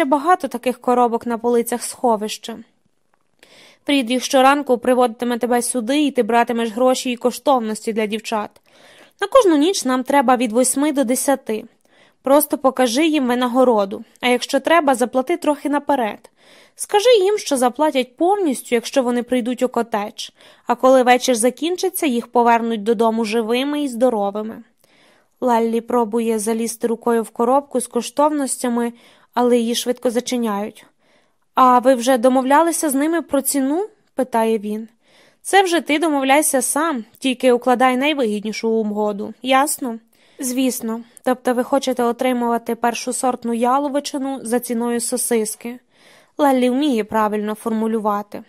Ще багато таких коробок на полицях сховища. Фрідріх щоранку приводитиме тебе сюди, і ти братимеш гроші і коштовності для дівчат. На кожну ніч нам треба від восьми до десяти. Просто покажи їм винагороду, а якщо треба, заплати трохи наперед. Скажи їм, що заплатять повністю, якщо вони прийдуть у котеч, а коли вечір закінчиться, їх повернуть додому живими і здоровими. Лаллі пробує залізти рукою в коробку з коштовностями, але її швидко зачиняють. А ви вже домовлялися з ними про ціну? питає він. Це вже ти домовляйся сам, тільки укладай найвигіднішу угоду, ясно? Звісно, тобто ви хочете отримувати першу сортну яловичину за ціною сосиски. Леллі вміє правильно формулювати.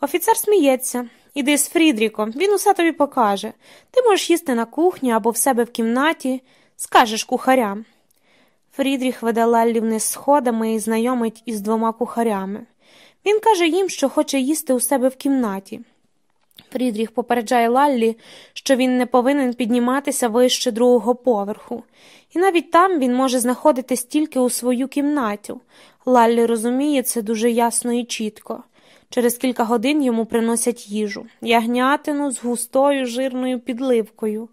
Офіцер сміється. Іди з Фрідріком, він усе тобі покаже. Ти можеш їсти на кухні або в себе в кімнаті, скажеш кухарям. Фрідріх веде Леллі вниз сходами і знайомить із двома кухарями. Він каже їм, що хоче їсти у себе в кімнаті. Фрідріх попереджає Лаллі, що він не повинен підніматися вище другого поверху, і навіть там він може знаходитись тільки у свою кімнату. Лаллі розуміє це дуже ясно і чітко. Через кілька годин йому приносять їжу, ягнятину з густою жирною підливкою,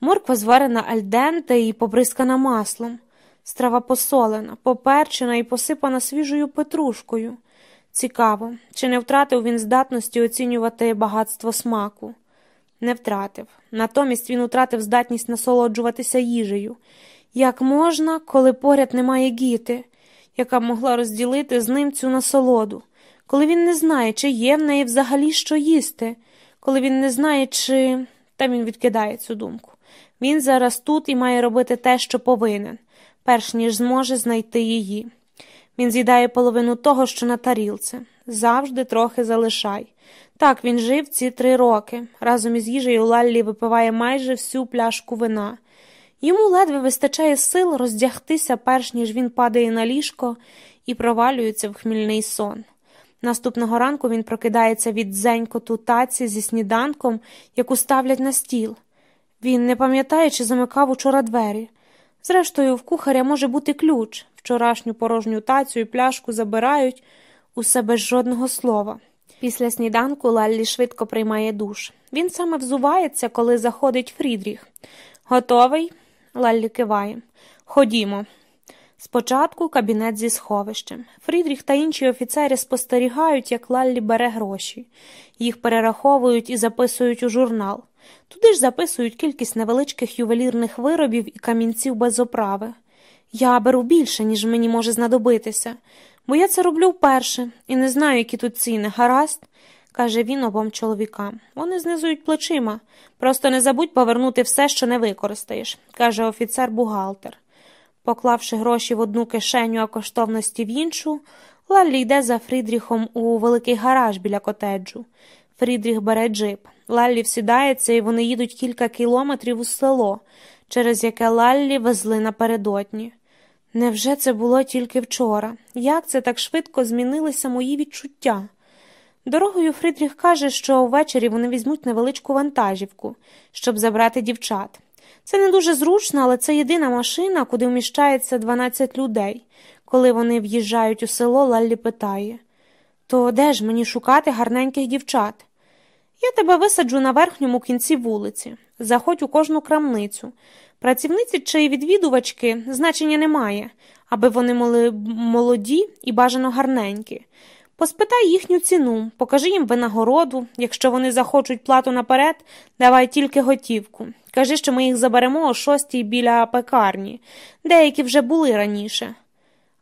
морква зварена альденте і побризкана маслом, страва посолена, поперчена і посипана свіжою петрушкою. Цікаво, чи не втратив він здатності оцінювати багатство смаку? Не втратив. Натомість він втратив здатність насолоджуватися їжею. Як можна, коли поряд немає гіти, яка могла розділити з ним цю насолоду, коли він не знає, чи є в неї взагалі що їсти, коли він не знає, чи. Та він відкидає цю думку. Він зараз тут і має робити те, що повинен, перш ніж зможе знайти її. Він з'їдає половину того, що на тарілці. Завжди трохи залишай. Так він жив ці три роки. Разом із їжею Лаллі випиває майже всю пляшку вина. Йому ледве вистачає сил роздягтися, перш ніж він падає на ліжко і провалюється в хмільний сон. Наступного ранку він прокидається від дзенькоту таці зі сніданком, яку ставлять на стіл. Він не пам'ятає, чи замикав учора двері. Зрештою, в кухаря може бути ключ. Вчорашню порожню тацю і пляшку забирають усе без жодного слова. Після сніданку Лаллі швидко приймає душ. Він саме взувається, коли заходить Фрідріх. Готовий? Лаллі киває. Ходімо. Спочатку кабінет зі сховищем. Фрідріх та інші офіцери спостерігають, як Лаллі бере гроші. Їх перераховують і записують у журнал. Туди ж записують кількість невеличких ювелірних виробів і камінців без оправи. Я беру більше, ніж мені може знадобитися, бо я це роблю вперше і не знаю, які тут ціни. Гаразд, каже він обом чоловікам. Вони знизують плечима. Просто не забудь повернути все, що не використаєш, каже офіцер-бухгалтер. Поклавши гроші в одну кишеню, а коштовності в іншу, Лаллі йде за Фрідріхом у великий гараж біля котеджу. Фрідріх бере джип. Лаллі всідається, і вони їдуть кілька кілометрів у село, через яке Лаллі везли напередодні. Невже це було тільки вчора? Як це так швидко змінилися мої відчуття? Дорогою Фрідріх каже, що ввечері вони візьмуть невеличку вантажівку, щоб забрати дівчат. Це не дуже зручно, але це єдина машина, куди вміщається 12 людей. Коли вони в'їжджають у село, Лаллі питає То де ж мені шукати гарненьких дівчат? Я тебе висаджу на верхньому кінці вулиці, заходь у кожну крамницю. Працівниці чи відвідувачки значення немає, аби вони були молоді і бажано гарненькі. Поспитай їхню ціну, покажи їм винагороду. Якщо вони захочуть плату наперед, давай тільки готівку. Кажи, що ми їх заберемо о шостій біля пекарні, деякі вже були раніше.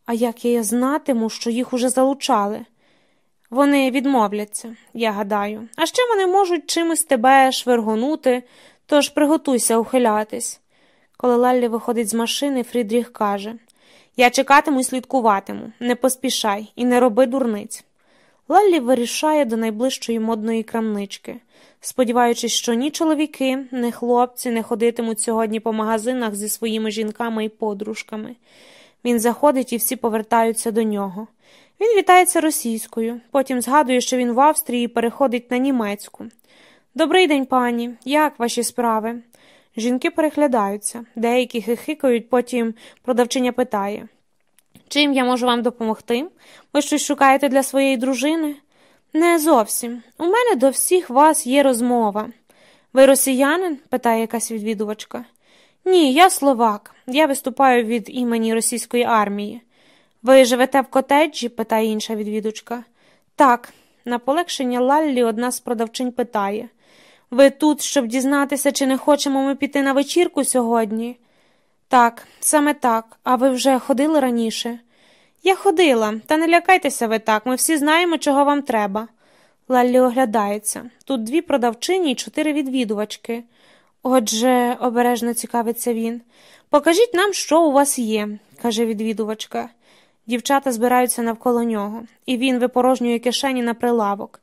А як я знатиму, що їх уже залучали? Вони відмовляться, я гадаю, а ще вони можуть чимось тебе швергонути, тож приготуйся ухилятись. Коли Лаллі виходить з машини, Фрідріх каже Я чекатиму і слідкуватиму, не поспішай і не роби дурниць. Лаллі вирішає до найближчої модної крамнички, сподіваючись, що ні чоловіки, ні хлопці не ходитимуть сьогодні по магазинах зі своїми жінками і подружками. Він заходить і всі повертаються до нього. Він вітається російською, потім згадує, що він в Австрії переходить на німецьку. Добрий день, пані, як ваші справи? Жінки переглядаються, деякі хихикають, потім продавчиня питає Чим я можу вам допомогти? Ви щось шукаєте для своєї дружини? Не зовсім. У мене до всіх вас є розмова. Ви росіянин? питає якась відвідувачка. Ні, я словак. Я виступаю від імені російської армії. Ви живете в котеджі? питає інша відвідувачка. Так, на полегшення Лаллі одна з продавчинь питає. Ви тут, щоб дізнатися, чи не хочемо ми піти на вечірку сьогодні? Так, саме так. А ви вже ходили раніше? Я ходила, та не лякайтеся ви так, ми всі знаємо, чого вам треба. Лаллі оглядається. Тут дві продавчині і чотири відвідувачки. Отже, обережно цікавиться він. Покажіть нам, що у вас є, каже відвідувачка. Дівчата збираються навколо нього, і він випорожнює кишені на прилавок.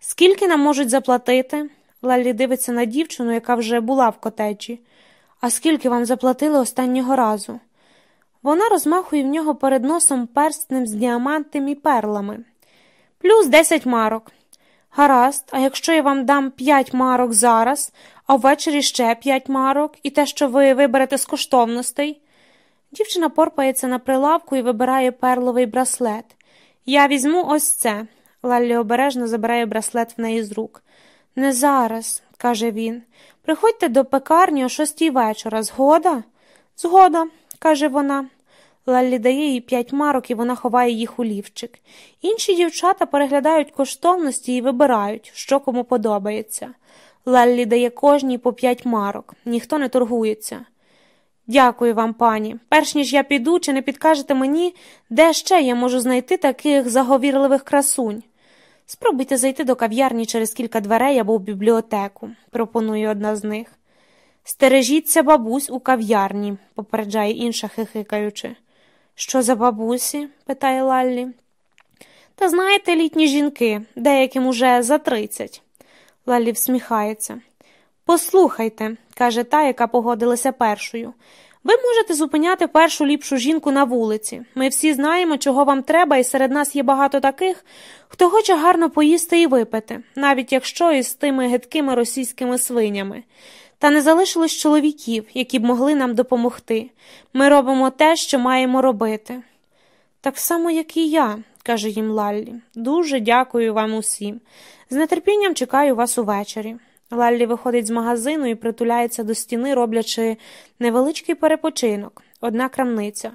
Скільки нам можуть заплатити? Лаллі дивиться на дівчину, яка вже була в котеджі. А скільки вам заплатили останнього разу? Вона розмахує в нього перед носом перстнем з діамантами і перлами. Плюс десять марок. Гаразд, а якщо я вам дам п'ять марок зараз, а ввечері ще п'ять марок, і те, що ви виберете з коштовностей. Дівчина порпається на прилавку і вибирає перловий браслет. Я візьму ось це. Лаллі обережно забирає браслет в неї з рук. Не зараз, каже він. Приходьте до пекарні о шостій вечора. Згода? Згода, каже вона. Лаллі дає їй п'ять марок і вона ховає їх у лівчик. Інші дівчата переглядають коштовності і вибирають, що кому подобається. Лаллі дає кожній по п'ять марок, ніхто не торгується. Дякую вам, пані. Перш ніж я піду, чи не підкажете мені, де ще я можу знайти таких заговірливих красунь? Спробуйте зайти до кав'ярні через кілька дверей або в бібліотеку, пропонує одна з них. Стережіться бабусь у кав'ярні, попереджає інша, хихикаючи. Що за бабусі? питає Лаллі. Та знаєте, літні жінки, деяким уже за тридцять. Лаллі всміхається. Послухайте, каже та, яка погодилася першою. Ви можете зупиняти першу ліпшу жінку на вулиці. Ми всі знаємо, чого вам треба, і серед нас є багато таких, хто хоче гарно поїсти і випити, навіть якщо із тими гидкими російськими свинями. Та не залишилось чоловіків, які б могли нам допомогти. Ми робимо те, що маємо робити. Так само, як і я, каже їм Лаллі. Дуже дякую вам усім. З нетерпінням чекаю вас увечері. Лаллі виходить з магазину і притуляється до стіни, роблячи невеличкий перепочинок, одна крамниця,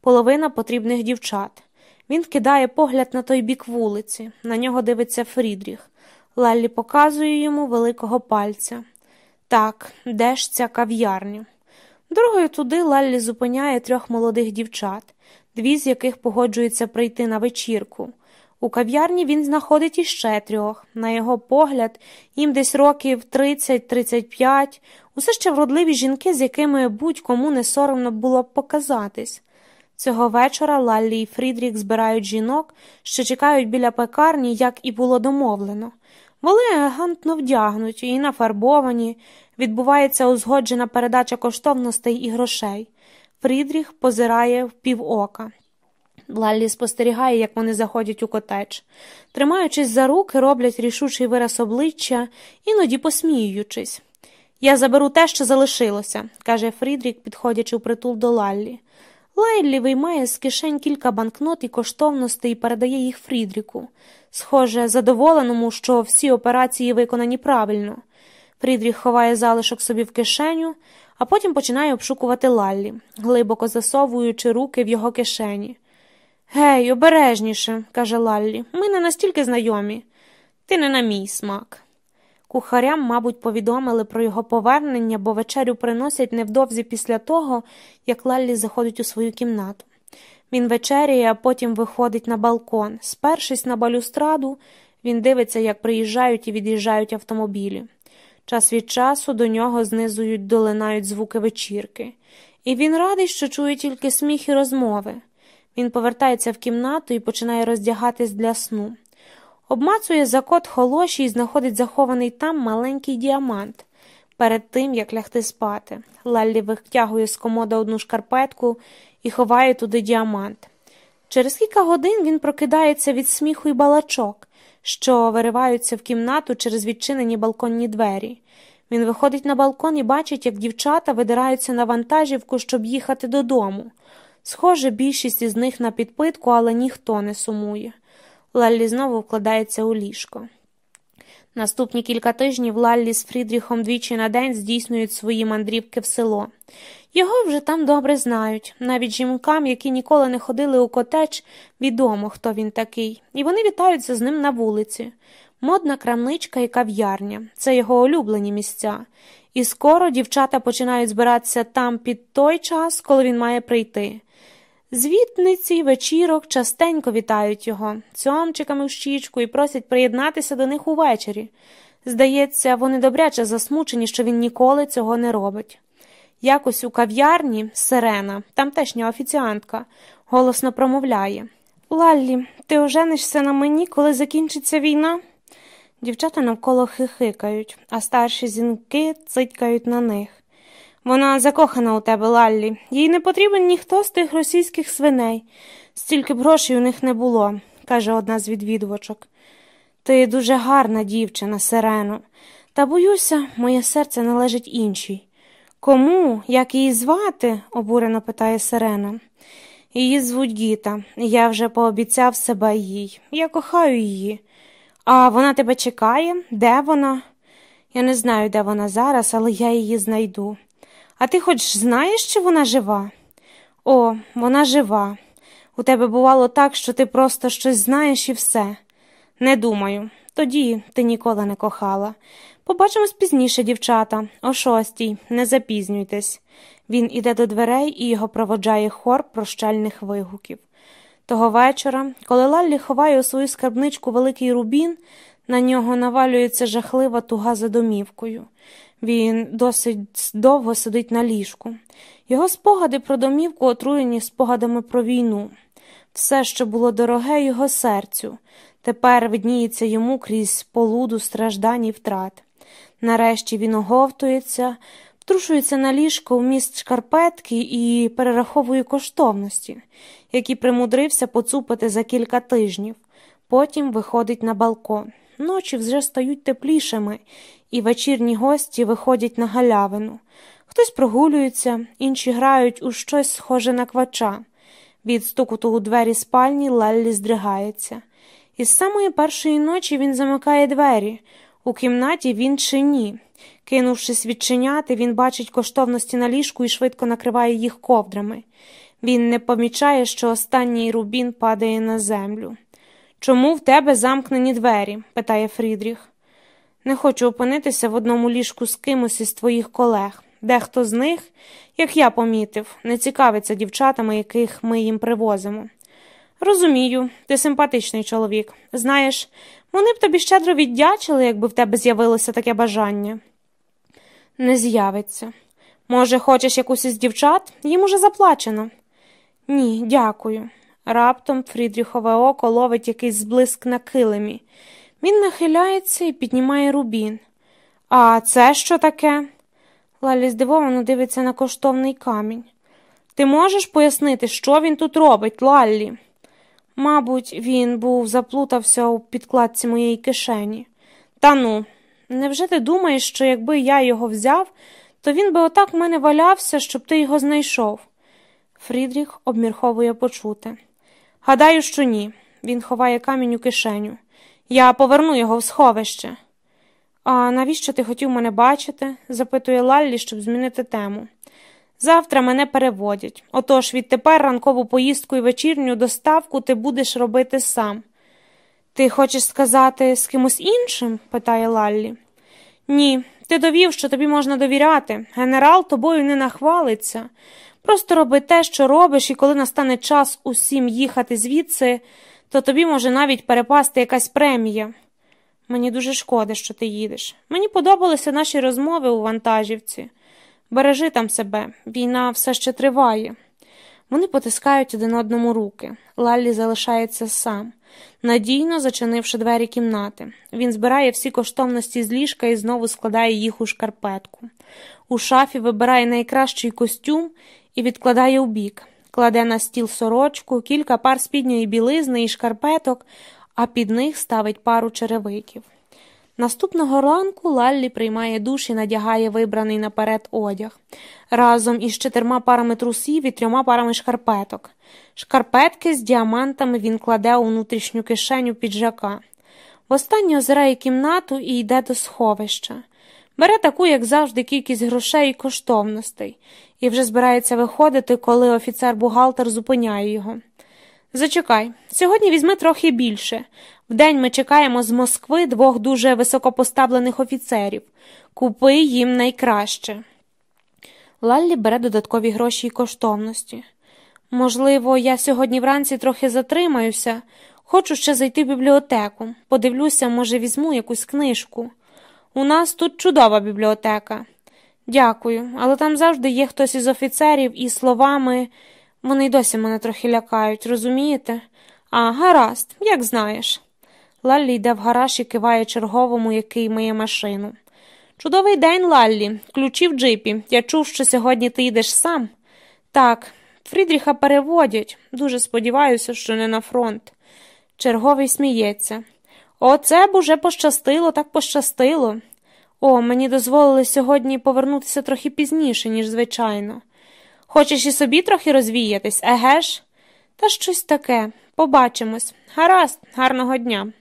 половина потрібних дівчат. Він кидає погляд на той бік вулиці, на нього дивиться Фрідріх. Лаллі показує йому великого пальця. Так, де ж ця кав'ярня? Дорогою туди Лаллі зупиняє трьох молодих дівчат, дві з яких погоджуються прийти на вечірку. У кав'ярні він знаходить іще трьох. На його погляд, їм десь років 30-35, усе ще вродливі жінки, з якими будь-кому не соромно було б показатись. Цього вечора Лаллі і Фрідрік збирають жінок, що чекають біля пекарні, як і було домовлено. Вони елегантно вдягнуті і нафарбовані, відбувається узгоджена передача коштовностей і грошей. Фрідріх позирає в півока. Лаллі спостерігає, як вони заходять у котедж. Тримаючись за руки, роблять рішучий вираз обличчя, іноді посміюючись. Я заберу те, що залишилося, каже Фрідрік, підходячи у притул до Лаллі. Лайлі виймає з кишень кілька банкнот і коштовностей і передає їх Фрідріку. Схоже, задоволеному, що всі операції виконані правильно. Фрідріх ховає залишок собі в кишеню, а потім починає обшукувати Лаллі, глибоко засовуючи руки в його кишені. Гей, обережніше, каже Лаллі, ми не настільки знайомі. Ти не на мій смак. Кухарям, мабуть, повідомили про його повернення, бо вечерю приносять невдовзі після того, як Лаллі заходить у свою кімнату. Він вечеряє, а потім виходить на балкон. Спершись на балюстраду, він дивиться, як приїжджають і від'їжджають автомобілі. Час від часу до нього знизують долинають звуки вечірки, і він радий, що чує тільки сміх і розмови. Він повертається в кімнату і починає роздягатись для сну. Обмацує за кот холоші і знаходить захований там маленький діамант. Перед тим, як лягти спати, Лаллі витягує з комода одну шкарпетку і ховає туди діамант. Через кілька годин він прокидається від сміху і балачок, що вириваються в кімнату через відчинені балконні двері. Він виходить на балкон і бачить, як дівчата видираються на вантажівку, щоб їхати додому. Схоже, більшість із них на підпитку, але ніхто не сумує. Лаллі знову вкладається у ліжко. Наступні кілька тижнів Лаллі з Фрідріхом двічі на день здійснюють свої мандрівки в село. Його вже там добре знають. Навіть жінкам, які ніколи не ходили у котеч, відомо, хто він такий, і вони вітаються з ним на вулиці. Модна крамничка і кав'ярня це його улюблені місця. І скоро дівчата починають збиратися там під той час, коли він має прийти. Звітниці вечірок частенько вітають його, цьомчиками в щічку і просять приєднатися до них увечері. Здається, вони добряче засмучені, що він ніколи цього не робить. Якось у кав'ярні Сирена, тамтешня офіціантка, голосно промовляє Лаллі, ти оженишся на мені, коли закінчиться війна? Дівчата навколо хихикають, а старші зінки цитькають на них. Вона закохана у тебе, Лаллі, їй не потрібен ніхто з тих російських свиней. Стільки б грошей у них не було, каже одна з відвідувачок. Ти дуже гарна дівчина, Сирено, та боюся, моє серце належить іншій. Кому, як її звати? обурено питає Сирена. Її звуть Гіта, я вже пообіцяв себе їй. Я кохаю її. А вона тебе чекає? Де вона? Я не знаю, де вона зараз, але я її знайду. А ти хоч знаєш, чи вона жива? О, вона жива. У тебе бувало так, що ти просто щось знаєш і все. Не думаю. Тоді ти ніколи не кохала. Побачимось пізніше, дівчата, о шостій, не запізнюйтесь. Він іде до дверей і його проводжає хор прощальних вигуків. Того вечора, коли Лаллі ховає у свою скарбничку великий рубін, на нього навалюється жахлива туга за домівкою. Він досить довго сидить на ліжку. Його спогади про домівку отруєні спогадами про війну. Все, що було дороге його серцю, тепер видніється йому крізь полуду страждань і втрат. Нарешті він оговтується, втрушується на ліжко в міст шкарпетки і перераховує коштовності, які примудрився поцупити за кілька тижнів. Потім виходить на балкон. Ночі вже стають теплішими, і вечірні гості виходять на галявину. Хтось прогулюється, інші грають у щось схоже на квача. Від стукуту у двері спальні Леллі здригається. Із самої першої ночі він замикає двері. У кімнаті він чи ні. Кинувшись відчиняти, він бачить коштовності на ліжку і швидко накриває їх ковдрами. Він не помічає, що останній рубін падає на землю. Чому в тебе замкнені двері? питає Фрідріх. Не хочу опинитися в одному ліжку з кимось із твоїх колег. Дехто з них, як я помітив, не цікавиться дівчатами, яких ми їм привозимо. Розумію, ти симпатичний чоловік. Знаєш, вони б тобі щедро віддячили, якби в тебе з'явилося таке бажання. Не з'явиться. Може, хочеш якусь із дівчат? Їм уже заплачено. Ні, дякую. Раптом Фрідріхове око ловить якийсь зблиск на килимі. Він нахиляється і піднімає рубін. А це що таке? Лалі здивовано дивиться на коштовний камінь. Ти можеш пояснити, що він тут робить, Лаллі? Мабуть, він був заплутався у підкладці моєї кишені. Та ну, невже ти думаєш, що якби я його взяв, то він би отак в мене валявся, щоб ти його знайшов? Фрідріх обмірховує почути. Гадаю, що ні. Він ховає камінь у кишеню. Я поверну його в сховище. А навіщо ти хотів мене бачити? запитує Лаллі, щоб змінити тему. Завтра мене переводять. Отож відтепер ранкову поїздку і вечірню доставку ти будеш робити сам. Ти хочеш сказати з кимось іншим? питає Лаллі. Ні, ти довів, що тобі можна довіряти. Генерал тобою не нахвалиться. Просто роби те, що робиш, і коли настане час усім їхати звідси, то тобі може навіть перепасти якась премія. Мені дуже шкода, що ти їдеш. Мені подобалися наші розмови у вантажівці. Бережи там себе, війна все ще триває. Вони потискають один одному руки. Лаллі залишається сам, надійно зачинивши двері кімнати. Він збирає всі коштовності з ліжка і знову складає їх у шкарпетку. У шафі вибирає найкращий костюм і відкладає у бік. Кладе на стіл сорочку, кілька пар спідньої білизни і шкарпеток, а під них ставить пару черевиків. Наступного ранку Лаллі приймає душ і надягає вибраний наперед одяг разом із чотирма парами трусів і трьома парами шкарпеток. Шкарпетки з діамантами він кладе у внутрішню кишеню піджака. Востаннє озирає кімнату і йде до сховища. Бере таку, як завжди, кількість грошей і коштовностей, і вже збирається виходити, коли офіцер-бухгалтер зупиняє його. Зачекай, сьогодні візьми трохи більше. Вдень ми чекаємо з Москви двох дуже високопоставлених офіцерів. Купи їм найкраще. Лаллі бере додаткові гроші і коштовності. Можливо, я сьогодні вранці трохи затримаюся, хочу ще зайти в бібліотеку. Подивлюся, може, візьму якусь книжку. У нас тут чудова бібліотека. Дякую, але там завжди є хтось із офіцерів і словами вони й досі мене трохи лякають, розумієте? А, гаразд, як знаєш. Лаллі йде в гараж і киває черговому, який миє машину. Чудовий день, Лаллі, ключі в джипі. Я чув, що сьогодні ти йдеш сам. Так, Фрідріха переводять. Дуже сподіваюся, що не на фронт. Черговий сміється. Оце б уже пощастило, так пощастило. О, мені дозволили сьогодні повернутися трохи пізніше, ніж звичайно. Хочеш і собі трохи розвіятись, еге ж? Та щось таке. Побачимось. Гаразд, гарного дня.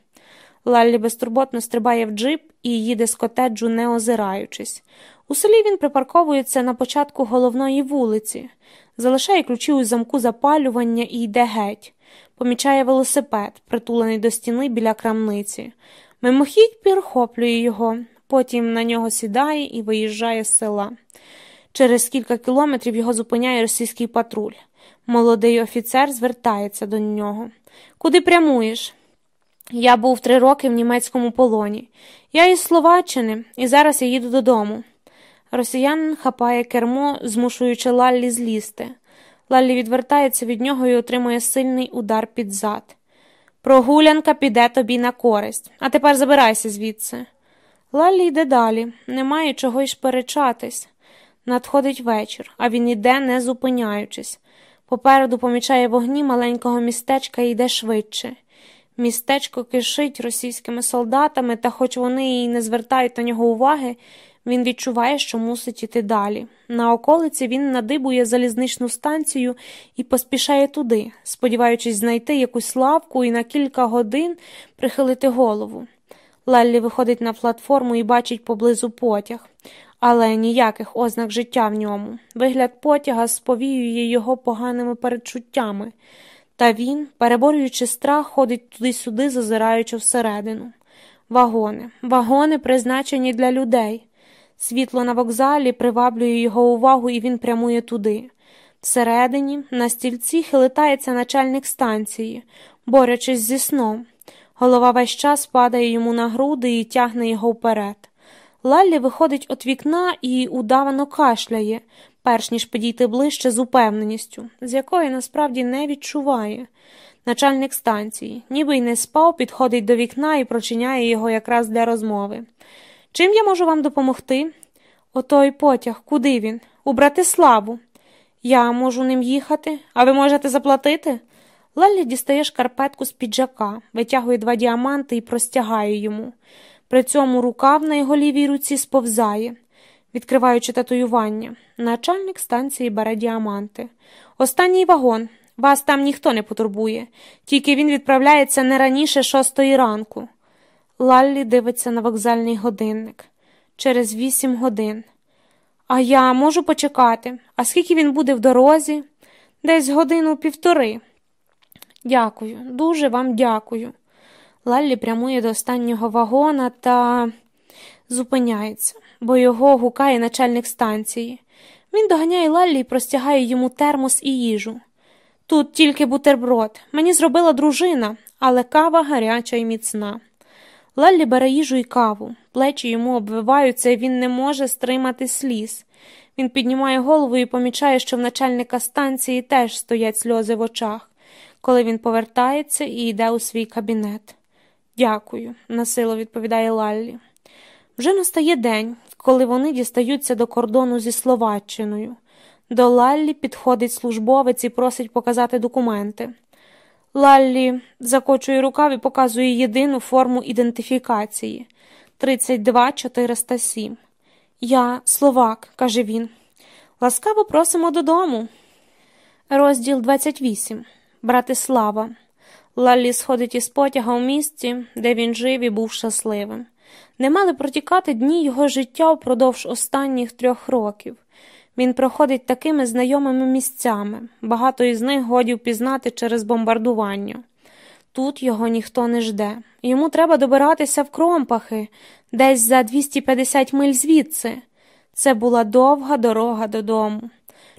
Лаллі безтурботно стрибає в джип і їде з котеджу, не озираючись. У селі він припарковується на початку головної вулиці, залишає ключі у замку запалювання і йде геть. Помічає велосипед, притулений до стіни біля крамниці. Мимохідь перехоплює його, потім на нього сідає і виїжджає з села. Через кілька кілометрів його зупиняє російський патруль. Молодий офіцер звертається до нього. Куди прямуєш? Я був три роки в німецькому полоні. Я із Словаччини, і зараз я їду додому. Росіянин хапає кермо, змушуючи Лаллі злізти. Лаллі відвертається від нього і отримує сильний удар під зад. Прогулянка піде тобі на користь, а тепер забирайся звідси. Лаллі йде далі, немає чого й сперечатись. Надходить вечір, а він іде, не зупиняючись. Попереду помічає вогні маленького містечка і йде швидше. Містечко кишить російськими солдатами, та, хоч вони і не звертають на нього уваги, він відчуває, що мусить іти далі. На околиці він надибує залізничну станцію і поспішає туди, сподіваючись знайти якусь лавку і на кілька годин прихилити голову. Леллі виходить на платформу і бачить поблизу потяг, але ніяких ознак життя в ньому. Вигляд потяга сповіює його поганими передчуттями. Та він, переборюючи страх, ходить туди-сюди, зазираючи всередину. Вагони, вагони призначені для людей. Світло на вокзалі приваблює його увагу, і він прямує туди. Всередині, на стільці хилитається начальник станції, борючись зі сном. Голова весь час падає йому на груди і тягне його вперед. Лаллі виходить від вікна і удавано кашляє, перш ніж підійти ближче з упевненістю, з якої насправді не відчуває. Начальник станції, ніби й не спав, підходить до вікна і прочиняє його якраз для розмови. Чим я можу вам допомогти? Отой потяг, куди він? У Братиславу. Я можу ним їхати, а ви можете заплатити? Лаллі дістає шкарпетку з піджака, витягує два діаманти і простягає йому. При цьому рукав на його лівій руці сповзає, відкриваючи татуювання. Начальник станції бере діаманти. Останній вагон. Вас там ніхто не потурбує, тільки він відправляється не раніше шостої ранку. Лаллі дивиться на вокзальний годинник через вісім годин. А я можу почекати. А скільки він буде в дорозі? Десь годину півтори. Дякую, дуже вам дякую. Лаллі прямує до останнього вагона та зупиняється, бо його гукає начальник станції. Він доганяє Лаллі і простягає йому термос і їжу. Тут тільки бутерброд. Мені зробила дружина, але кава гаряча і міцна. Лаллі бере їжу і каву, плечі йому обвиваються, і він не може стримати сліз. Він піднімає голову і помічає, що в начальника станції теж стоять сльози в очах, коли він повертається і йде у свій кабінет. Дякую, насило відповідає Лаллі. Вже настає день, коли вони дістаються до кордону зі Словаччиною. До Лаллі підходить службовець і просить показати документи. Лаллі закочує рукав і показує єдину форму ідентифікації 32 407. Я Словак, каже він. Ласкаво просимо додому. Розділ 28. Братислава. Лаллі сходить із потяга у місті, де він жив і був щасливим. Не мали протікати дні його життя впродовж останніх трьох років. Він проходить такими знайомими місцями, багато із них годі впізнати через бомбардування. Тут його ніхто не жде. Йому треба добиратися в кромпахи, десь за 250 миль звідси. Це була довга дорога додому.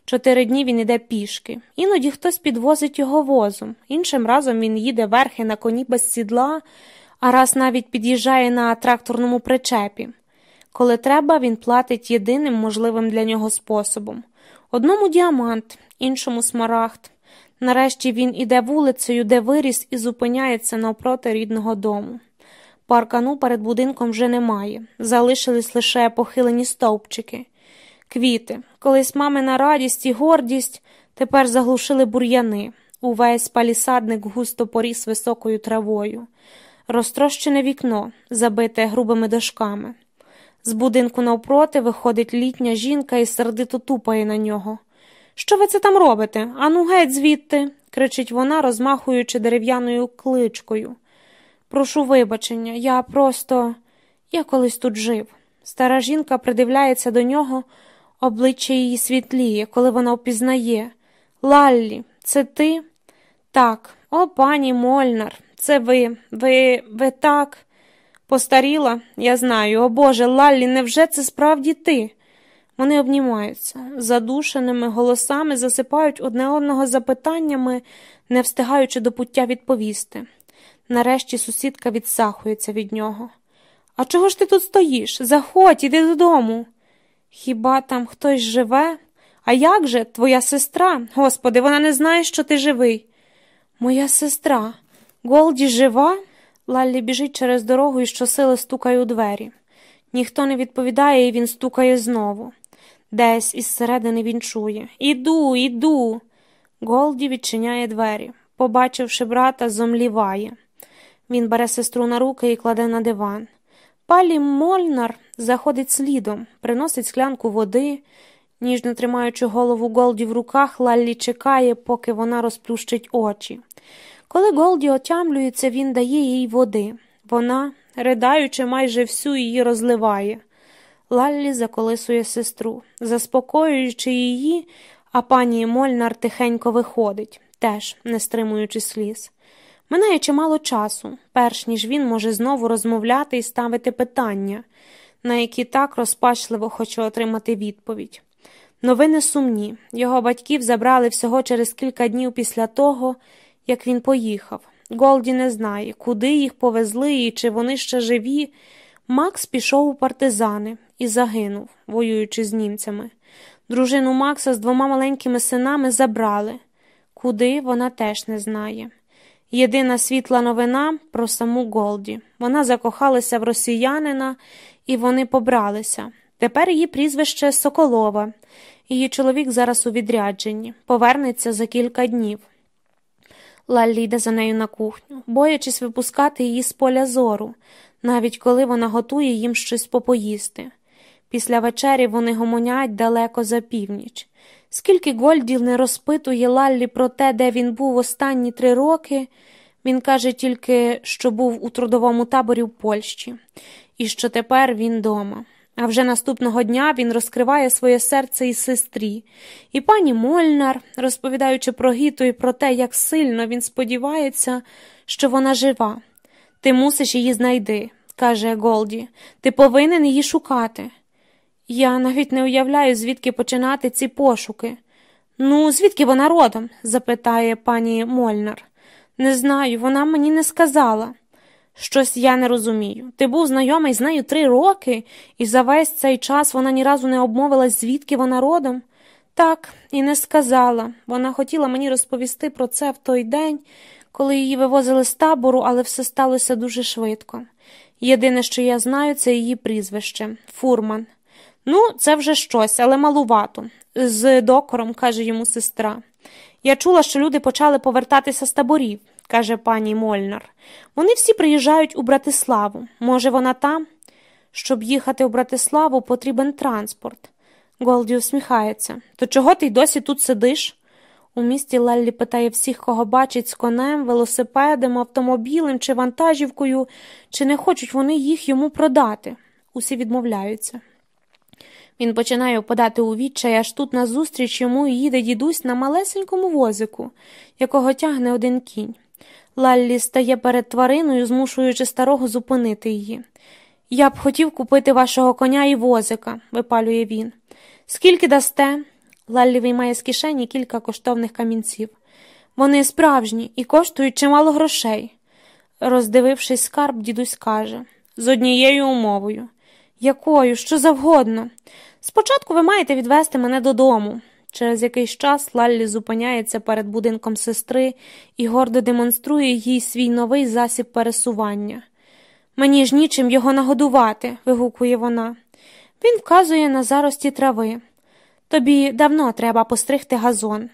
Чотири дні він іде пішки. Іноді хтось підвозить його возом, іншим разом він їде верхи на коні без сідла, а раз навіть під'їжджає на тракторному причепі. Коли треба, він платить єдиним можливим для нього способом одному діамант, іншому смарагд. Нарешті він іде вулицею, де виріс, і зупиняється навпроти рідного дому. Паркану перед будинком вже немає, залишились лише похилені стовпчики. Квіти, колись мамина радість і гордість тепер заглушили бур'яни. Увесь палісадник густо поріс високою травою, розтрощене вікно, забите грубими дошками. З будинку навпроти виходить літня жінка і сердито тупає на нього. Що ви це там робите? Ану, геть звідти, кричить вона, розмахуючи дерев'яною кличкою. Прошу вибачення, я просто. Я колись тут жив. Стара жінка придивляється до нього, обличчя її світліє, коли вона впізнає. Лаллі, це ти? Так, о, пані Мольнар, це ви, ви, ви так. Постаріла, я знаю, о Боже, Лаллі, невже це справді ти? Вони обнімаються, задушеними голосами засипають одне одного запитаннями, не встигаючи до пуття відповісти. Нарешті сусідка відсахується від нього. А чого ж ти тут стоїш? Заходь, іди додому. Хіба там хтось живе? А як же твоя сестра? Господи, вона не знає, що ти живий. Моя сестра, Голді жива? Лаллі біжить через дорогу і щосили стукає у двері. Ніхто не відповідає, і він стукає знову. Десь із середини він чує Іду, іду. Голді відчиняє двері. Побачивши брата, зомліває. Він бере сестру на руки і кладе на диван. Палі Мольнар заходить слідом, приносить склянку води. Ніжно тримаючи голову Голді в руках, Лаллі чекає, поки вона розплющить очі. Коли Голді отямлюється, він дає їй води. Вона, ридаючи, майже всю її розливає. Лаллі заколисує сестру, заспокоюючи її, а пані Мольнар тихенько виходить, теж не стримуючи сліз. Минає чимало часу, перш ніж він може знову розмовляти і ставити питання, на які так розпачливо хоче отримати відповідь. Новини сумні. Його батьків забрали всього через кілька днів після того, як він поїхав. Голді не знає, куди їх повезли і чи вони ще живі. Макс пішов у партизани і загинув, воюючи з німцями. Дружину Макса з двома маленькими синами забрали. Куди вона теж не знає. Єдина світла новина про саму Голді. Вона закохалася в росіянина, і вони побралися. Тепер її прізвище Соколова. Її чоловік зараз у відрядженні, повернеться за кілька днів. Лаллі йде за нею на кухню, боячись випускати її з поля зору, навіть коли вона готує їм щось попоїсти. Після вечері вони гомонять далеко за північ. Скільки Гольділ не розпитує Лаллі про те, де він був останні три роки, він каже тільки, що був у трудовому таборі в Польщі, і що тепер він дома. А вже наступного дня він розкриває своє серце і сестрі, і пані Мольнар, розповідаючи про Гіту і про те, як сильно він сподівається, що вона жива. Ти мусиш її знайти, каже Голді, ти повинен її шукати. Я навіть не уявляю, звідки починати ці пошуки. Ну, звідки вона родом? запитає пані Мольнар. Не знаю, вона мені не сказала. Щось я не розумію. Ти був знайомий з нею три роки, і за весь цей час вона ні разу не обмовилась, звідки вона родом? Так, і не сказала. Вона хотіла мені розповісти про це в той день, коли її вивозили з табору, але все сталося дуже швидко. Єдине, що я знаю, це її прізвище Фурман. Ну, це вже щось, але малувато, з докором, каже йому сестра. Я чула, що люди почали повертатися з таборів, каже пані Мольнар. Вони всі приїжджають у Братиславу. Може, вона там? Щоб їхати у Братиславу, потрібен транспорт. Голді усміхається. То чого ти й досі тут сидиш? У місті Леллі питає всіх, кого бачить з конем, велосипедом, автомобілем чи вантажівкою, чи не хочуть вони їх йому продати. Усі відмовляються. Він починає впадати у відчай, аж тут назустріч йому їде дідусь на малесенькому возику, якого тягне один кінь. Лаллі стає перед твариною, змушуючи старого зупинити її. Я б хотів купити вашого коня і возика, випалює він. Скільки дасте? Лаллі виймає з кишені кілька коштовних камінців. Вони справжні і коштують чимало грошей. Роздивившись скарб, дідусь каже з однією умовою. Якою, що завгодно. Спочатку ви маєте відвести мене додому. Через якийсь час Лаллі зупиняється перед будинком сестри і гордо демонструє їй свій новий засіб пересування. Мені ж нічим його нагодувати, вигукує вона. Він вказує на зарості трави. Тобі давно треба постригти газон.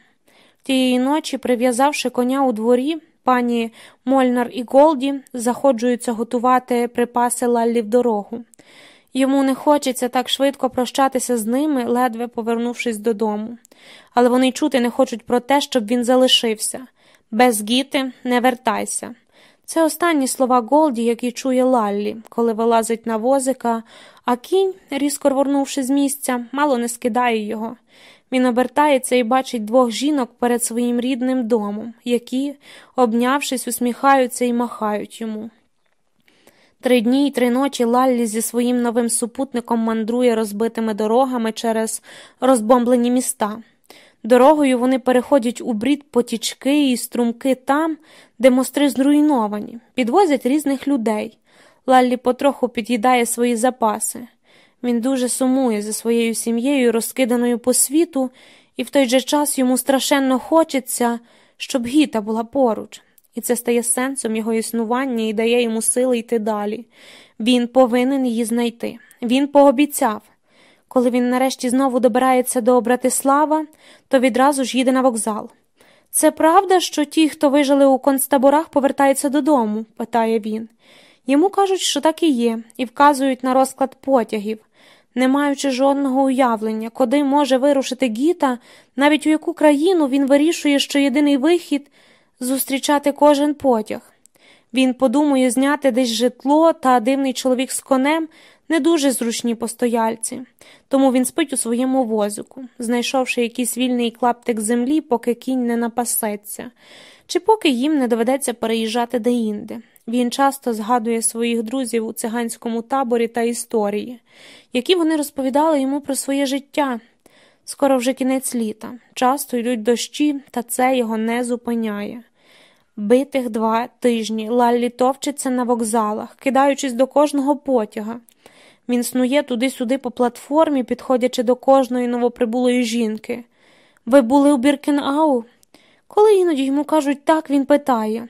Тієї ночі, прив'язавши коня у дворі, пані Мольнар і Голді заходжуються готувати припаси Лаллі в дорогу. Йому не хочеться так швидко прощатися з ними, ледве повернувшись додому. Але вони чути не хочуть про те, щоб він залишився. Без гіти не вертайся. Це останні слова Голді, які чує Лаллі, коли вилазить на возика, а кінь, різко рворнувши з місця, мало не скидає його. Він обертається і бачить двох жінок перед своїм рідним домом, які, обнявшись, усміхаються і махають йому. Три дні й три ночі Лаллі зі своїм новим супутником мандрує розбитими дорогами через розбомблені міста. Дорогою вони переходять у брід потічки і струмки там, де мостри зруйновані, підвозять різних людей. Лаллі потроху під'їдає свої запаси. Він дуже сумує за своєю сім'єю, розкиданою по світу, і в той же час йому страшенно хочеться, щоб Гіта була поруч, і це стає сенсом його існування і дає йому сили йти далі. Він повинен її знайти. Він пообіцяв. Коли він нарешті знову добирається до Братислава, то відразу ж їде на вокзал. Це правда, що ті, хто вижили у концтаборах, повертаються додому? питає він. Йому кажуть, що так і є, і вказують на розклад потягів, не маючи жодного уявлення, куди може вирушити Гіта, навіть у яку країну він вирішує, що єдиний вихід зустрічати кожен потяг. Він подумує зняти десь житло, та дивний чоловік з конем не дуже зручні постояльці, тому він спить у своєму возику, знайшовши якийсь вільний клаптик землі, поки кінь не напасеться, чи поки їм не доведеться переїжджати деінде. Він часто згадує своїх друзів у циганському таборі та історії, які вони розповідали йому про своє життя. Скоро вже кінець літа, часто йдуть дощі, та це його не зупиняє. Битих два тижні Лаллі товчеться на вокзалах, кидаючись до кожного потяга. Він снує туди-сюди по платформі, підходячи до кожної новоприбулої жінки. Ви були у Біркенау? Коли іноді йому кажуть так, він питає.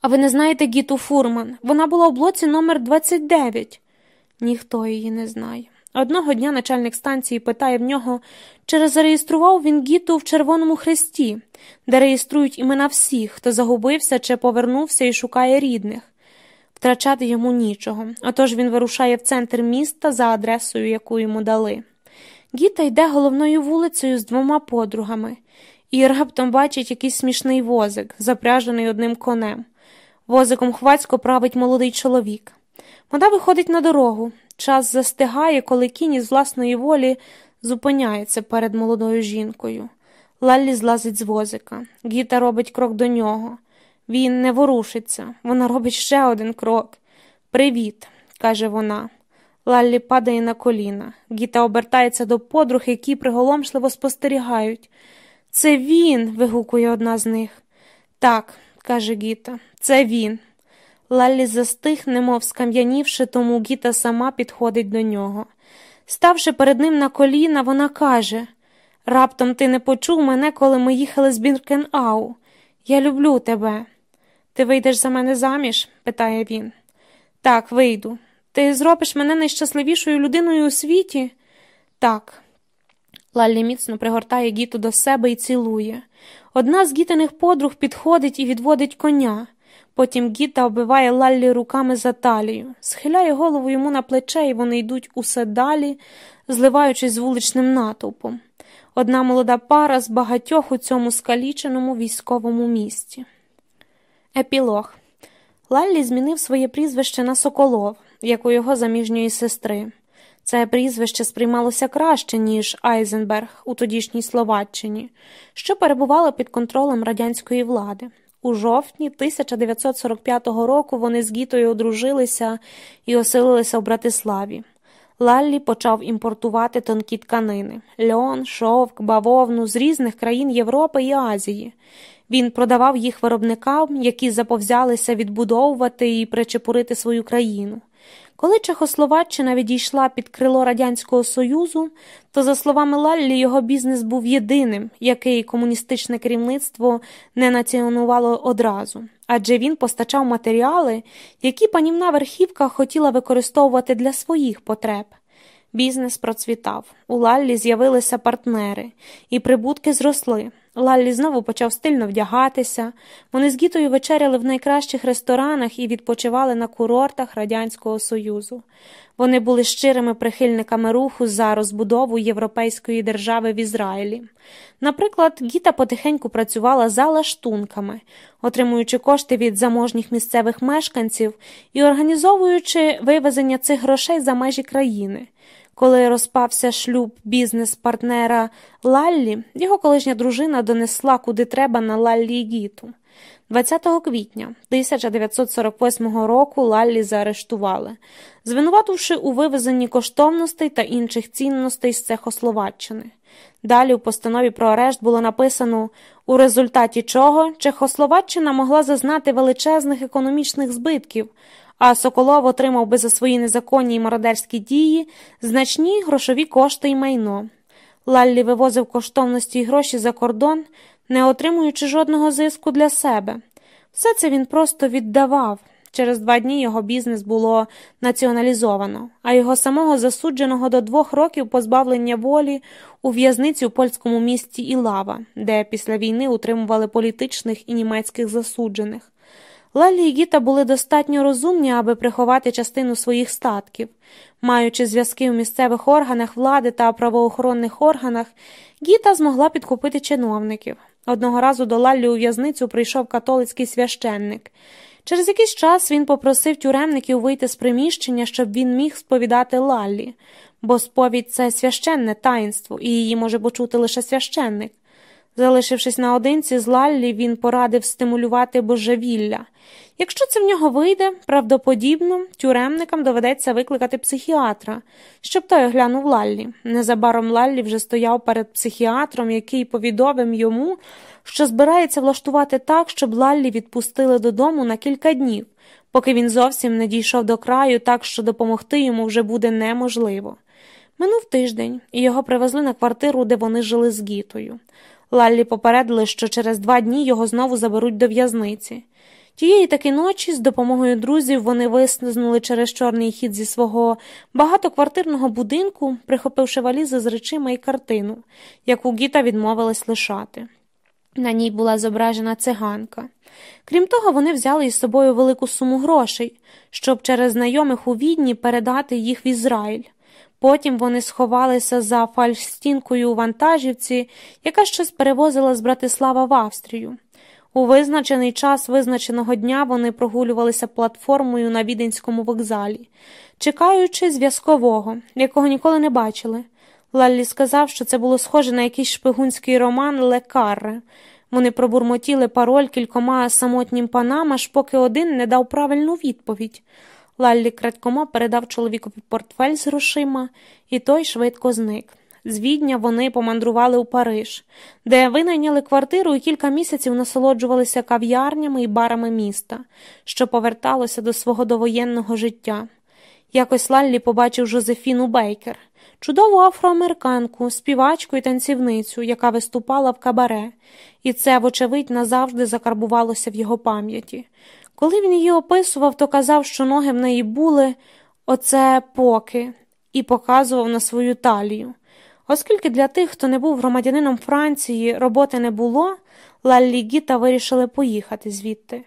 А ви не знаєте Гіту Фурман? Вона була у блоці номер 29 Ніхто її не знає. Одного дня начальник станції питає в нього, чи зареєстрував він Гіту в Червоному Хресті, де реєструють імена всіх, хто загубився чи повернувся і шукає рідних. Втрачати йому нічого, отож він вирушає в центр міста за адресою, яку йому дали. Гіта йде головною вулицею з двома подругами, і раптом бачить якийсь смішний возик, запряжений одним конем. Возиком хвацько править молодий чоловік. Вона виходить на дорогу. Час застигає, коли кінь із власної волі зупиняється перед молодою жінкою. Лаллі злазить з возика. Гіта робить крок до нього. Він не ворушиться. Вона робить ще один крок. Привіт, каже вона. Лаллі падає на коліна. Гіта обертається до подруг, які приголомшливо спостерігають. Це він. вигукує одна з них. Так, каже Гіта, це він. Лаллі застиг, немов скам'янівши, тому Гіта сама підходить до нього. Ставши перед ним на коліна, вона каже Раптом ти не почув мене, коли ми їхали з Біркенау. Я люблю тебе. Ти вийдеш за мене заміж? питає він. Так, вийду. Ти зробиш мене найщасливішою людиною у світі? Так. Лаллі міцно пригортає Гіту до себе і цілує. Одна з гітиних подруг підходить і відводить коня. Потім Гіта оббиває Лаллі руками за талію, схиляє голову йому на плече, і вони йдуть усе далі, зливаючись з вуличним натовпом. Одна молода пара з багатьох у цьому скаліченому військовому місті. Епілог Лаллі змінив своє прізвище на Соколов, як у його заміжньої сестри. Це прізвище сприймалося краще, ніж Айзенберг у тодішній Словаччині, що перебувало під контролем радянської влади. У жовтні 1945 року вони з Гітою одружилися і оселилися в Братиславі. Лаллі почав імпортувати тонкі тканини льон, шовк, бавовну з різних країн Європи і Азії. Він продавав їх виробникам, які заповзялися відбудовувати і причепурити свою країну. Коли Чехословаччина відійшла під крило Радянського Союзу, то, за словами Лаллі, його бізнес був єдиним, який комуністичне керівництво не націонувало одразу, адже він постачав матеріали, які панівна верхівка хотіла використовувати для своїх потреб. Бізнес процвітав, у Лаллі з'явилися партнери, і прибутки зросли. Лаллі знову почав стильно вдягатися. Вони з Гітою вечеряли в найкращих ресторанах і відпочивали на курортах Радянського Союзу. Вони були щирими прихильниками руху за розбудову європейської держави в Ізраїлі. Наприклад, Гіта потихеньку працювала за лаштунками, отримуючи кошти від заможніх місцевих мешканців і організовуючи вивезення цих грошей за межі країни. Коли розпався шлюб бізнес-партнера Лаллі, його колишня дружина донесла куди треба на Лаллі Гіту. 20 квітня 1948 року Лаллі заарештували, звинувативши у вивезенні коштовностей та інших цінностей з Чехословаччини. Далі у постанові про арешт було написано, у результаті чого Чехословаччина могла зазнати величезних економічних збитків, а Соколов отримав би за свої незаконні й мародерські дії значні грошові кошти й майно. Лаллі вивозив коштовності й гроші за кордон, не отримуючи жодного зиску для себе. Все це він просто віддавав. Через два дні його бізнес було націоналізовано, а його самого засудженого до двох років позбавлення волі у в'язниці у польському місті Ілава, де після війни утримували політичних і німецьких засуджених. Лалі і Гіта були достатньо розумні, аби приховати частину своїх статків. Маючи зв'язки в місцевих органах влади та правоохоронних органах, Гіта змогла підкупити чиновників. Одного разу до Лаллі у в'язницю прийшов католицький священник. Через якийсь час він попросив тюремників вийти з приміщення, щоб він міг сповідати Лаллі, бо сповідь це священне таїнство, і її може почути лише священник. Залишившись наодинці з Лаллі, він порадив стимулювати божевілля. Якщо це в нього вийде, правдоподібно, тюремникам доведеться викликати психіатра, щоб той оглянув Лаллі. Незабаром Лаллі вже стояв перед психіатром, який повідомив йому, що збирається влаштувати так, щоб Лаллі відпустили додому на кілька днів, поки він зовсім не дійшов до краю, так що допомогти йому вже буде неможливо. Минув тиждень, і його привезли на квартиру, де вони жили з Гітою. Лаллі попередили, що через два дні його знову заберуть до в'язниці. Тієї таки ночі, з допомогою друзів, вони виснизнули через чорний хід зі свого багатоквартирного будинку, прихопивши валізи з речима і картину, яку Гіта відмовилась лишати. На ній була зображена циганка. Крім того, вони взяли із собою велику суму грошей, щоб через знайомих у відні передати їх в Ізраїль. Потім вони сховалися за фальстінкою у вантажівці, яка щось перевозила з Братислава в Австрію. У визначений час визначеного дня вони прогулювалися платформою на віденському вокзалі, чекаючи зв'язкового, якого ніколи не бачили. Лаллі сказав, що це було схоже на якийсь шпигунський роман Лекарре. Вони пробурмотіли пароль кількома самотнім панам, аж поки один не дав правильну відповідь. Лаллі крадькома передав чоловікові портфель з грошима, і той швидко зник. З Відня вони помандрували у Париж, де винайняли квартиру і кілька місяців насолоджувалися кав'ярнями і барами міста, що поверталося до свого довоєнного життя. Якось Лаллі побачив Жозефіну Бейкер, чудову афроамериканку, співачку і танцівницю, яка виступала в кабаре, і це, вочевидь, назавжди закарбувалося в його пам'яті. Коли він її описував, то казав, що ноги в неї були оце поки, і показував на свою талію. Оскільки для тих, хто не був громадянином Франції, роботи не було, Лаллі Гіта вирішили поїхати звідти.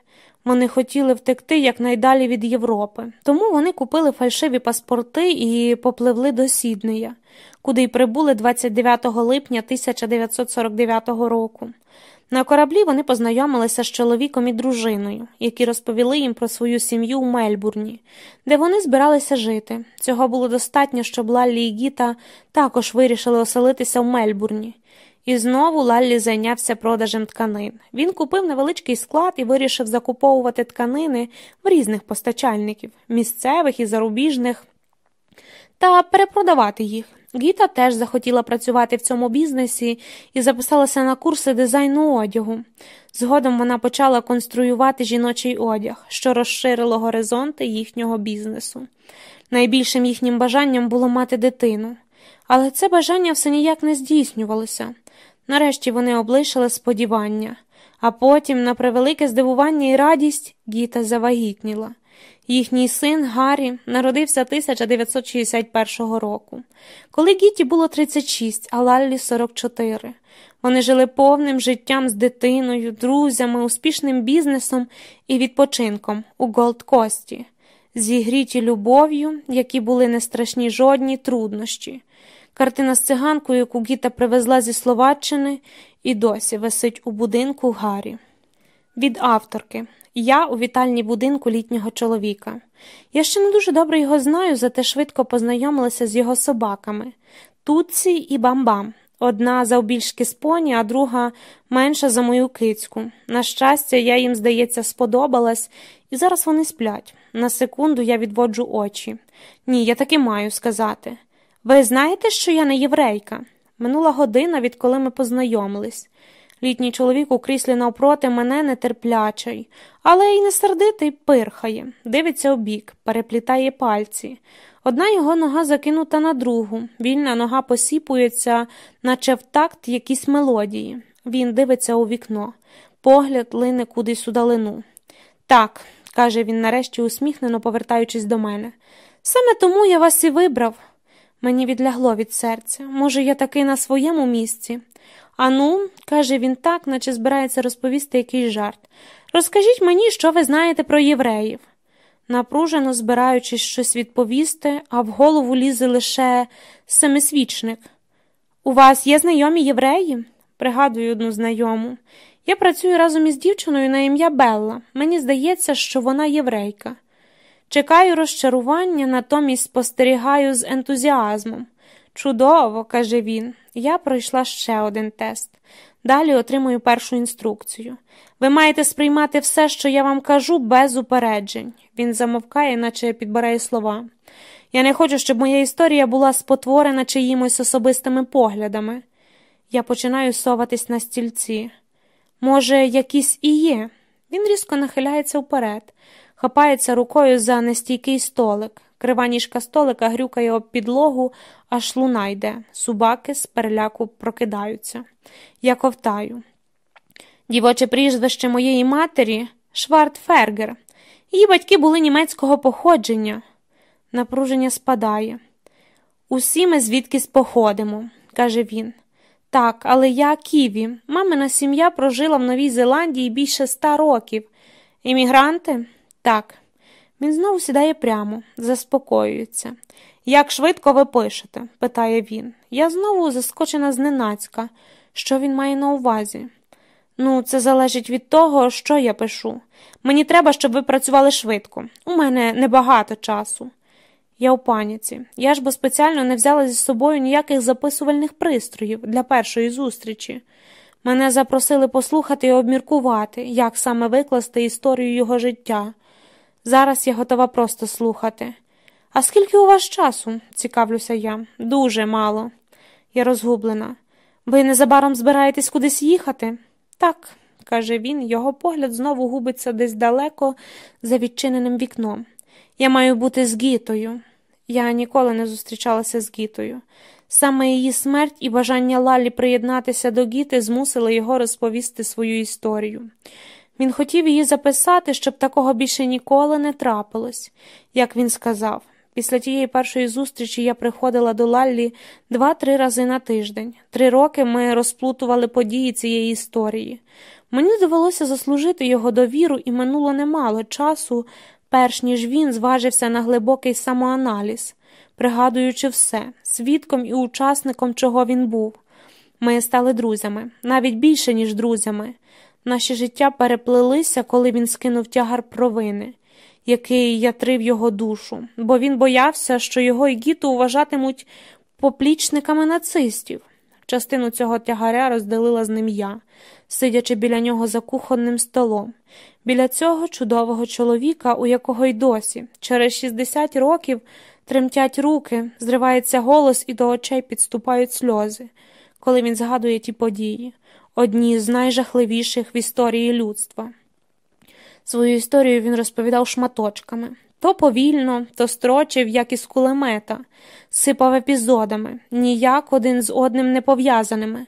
Вони хотіли втекти якнайдалі від Європи, тому вони купили фальшиві паспорти і попливли до Сіднея, куди й прибули 29 липня 1949 року. На кораблі вони познайомилися з чоловіком і дружиною, які розповіли їм про свою сім'ю у Мельбурні, де вони збиралися жити. Цього було достатньо, щоб Лаллі і Гіта також вирішили оселитися в Мельбурні. І знову Лаллі зайнявся продажем тканин. Він купив невеличкий склад і вирішив закуповувати тканини в різних постачальників, місцевих і зарубіжних, та перепродавати їх. Гіта теж захотіла працювати в цьому бізнесі і записалася на курси дизайну одягу. Згодом вона почала конструювати жіночий одяг, що розширило горизонти їхнього бізнесу. Найбільшим їхнім бажанням було мати дитину, але це бажання все ніяк не здійснювалося. Нарешті вони облишили сподівання, а потім, на превелике здивування і радість, Гіта завагітніла. Їхній син Гаррі народився 1961 року, коли Гіті було 36, а Лаллі 44. Вони жили повним життям з дитиною, друзями, успішним бізнесом і відпочинком у Голдкості, зігріті любов'ю, які були не страшні жодні труднощі. Картина з циганкою, яку Гіта привезла зі Словаччини, і досі висить у будинку Гаррі. Від авторки я у вітальні будинку літнього чоловіка. Я ще не дуже добре його знаю, зате швидко познайомилася з його собаками Туці і Бамбам. Одна завбільшки з поні, а друга менша за мою кицьку. На щастя, я їм, здається, сподобалась, і зараз вони сплять. На секунду я відводжу очі. Ні, я таки маю сказати. Ви знаєте, що я не єврейка? Минула година, відколи ми познайомились. Літній чоловік у кріслі навпроти мене нетерплячий, але й не сердитий пирхає, дивиться обік, переплітає пальці. Одна його нога закинута на другу, вільна нога посіпується, наче в такт якісь мелодії. Він дивиться у вікно, погляд лине кудись у далину. Так, каже він нарешті усміхнено, повертаючись до мене. Саме тому я вас і вибрав. Мені відлягло від серця. Може, я таки на своєму місці. Ану, каже він так, наче збирається розповісти якийсь жарт. Розкажіть мені, що ви знаєте про євреїв. Напружено збираючись щось відповісти, а в голову лізе лише семисвічник. У вас є знайомі євреї? Пригадую одну знайому. Я працюю разом із дівчиною на ім'я Белла. Мені здається, що вона єврейка. Чекаю розчарування, натомість спостерігаю з ентузіазмом. Чудово, каже він. Я пройшла ще один тест. Далі отримую першу інструкцію. Ви маєте сприймати все, що я вам кажу, без упереджень. Він замовкає, наче підбирає слова. Я не хочу, щоб моя історія була спотворена чиїмось особистими поглядами. Я починаю соватись на стільці. Може, якісь і є. Він різко нахиляється вперед, хапається рукою за нестійкий столик. Крива ніжка столика грюкає об підлогу, аж луна йде. Субаки з переляку прокидаються. Я ковтаю. Дівоче прізвище моєї матері Швартфергер. Її батьки були німецького походження. Напруження спадає. Усі ми звідкись походимо, каже він. Так, але я Ківі. Мамина сім'я прожила в Новій Зеландії більше ста років. Іммігранти? Так. Він знову сідає прямо, заспокоюється. Як швидко ви пишете? питає він. Я знову заскочена зненацька. Що він має на увазі? Ну, це залежить від того, що я пишу. Мені треба, щоб ви працювали швидко. У мене небагато часу. Я у паніці. Я ж бо спеціально не взяла зі собою ніяких записувальних пристроїв для першої зустрічі. Мене запросили послухати і обміркувати, як саме викласти історію його життя. Зараз я готова просто слухати. А скільки у вас часу? цікавлюся я. Дуже мало. Я розгублена. Ви незабаром збираєтесь кудись їхати? Так, каже він, його погляд знову губиться десь далеко за відчиненим вікном. Я маю бути з Гітою. Я ніколи не зустрічалася з Гітою. Саме її смерть і бажання Лалі приєднатися до Гіти змусили його розповісти свою історію. Він хотів її записати, щоб такого більше ніколи не трапилось, як він сказав. Після тієї першої зустрічі я приходила до Лаллі два-три рази на тиждень. Три роки ми розплутували події цієї історії. Мені довелося заслужити його довіру, і минуло немало часу, перш ніж він зважився на глибокий самоаналіз, пригадуючи все, свідком і учасником, чого він був. Ми стали друзями, навіть більше, ніж друзями. Наші життя переплелися, коли він скинув тягар провини, який ятрив його душу, бо він боявся, що його і гіту вважатимуть поплічниками нацистів. Частину цього тягаря розділила з ним я, сидячи біля нього за кухонним столом, біля цього чудового чоловіка, у якого й досі, через 60 років тремтять руки, зривається голос і до очей підступають сльози, коли він згадує ті події, одні з найжахливіших в історії людства. Свою історію він розповідав шматочками то повільно, то строчив, як із кулемета, сипав епізодами, ніяк один з одним не пов'язаними.